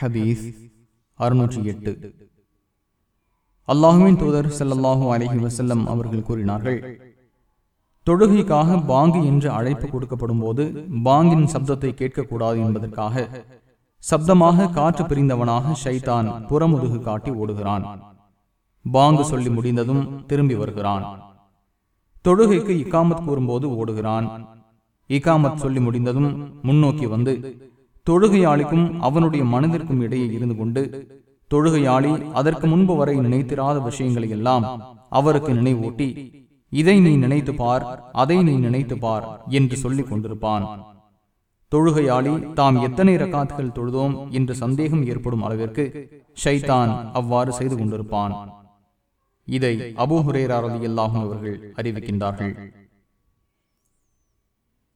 ஹபீஸ் அறுநூற்றி எட்டு. அல்லாஹுவின் தூதர் செல்லல்லாஹு அலஹி வசல்லம் அவர்கள் கூறினார்கள் தொழுகைக்காக பாங்கு என்று அழைப்பு கொடுக்கப்படும் போது பாங்கின் சப்தத்தை கேட்கக்கூடாது என்பதற்காக சப்தமாக காற்று பிரிந்தவனாக ஷைதான் புறமுதுகு காட்டி ஓடுகிறான். பாங்கு சொல்லி முடிந்ததும் திரும்பி வருகிறான். தொழுகைக்கு இக்காமத் கூறும்போது ஓடுகிறான். இக்காமத் சொல்லி முடிந்ததும் முன்னோக்கி வந்து தொழுகையாளிக்கும் அவனுடைய மனதிற்கும் இடையே இருந்து கொண்டு தொழுகையாளி அதற்கு முன்பு வரை நினைத்திராத விஷயங்களை எல்லாம் அவருக்கு நினைவூட்டி இதை நீ நினைத்து பார் அதை நீ நினைத்து பார் என்று சொல்லிக் கொண்டிருப்பான். தொழுகையாளி தாம் எத்தனை ரக்காத்துகள் தொழுதோம் என்று சந்தேகம் ஏற்படும் அளவிற்கு ஷைதான் அவ்வாறு செய்து கொண்டிருப்பான். இதை அபூஹுரேரா ரலியல்லாஹு அவர்கள் அறிவிக்கின்றார்கள்.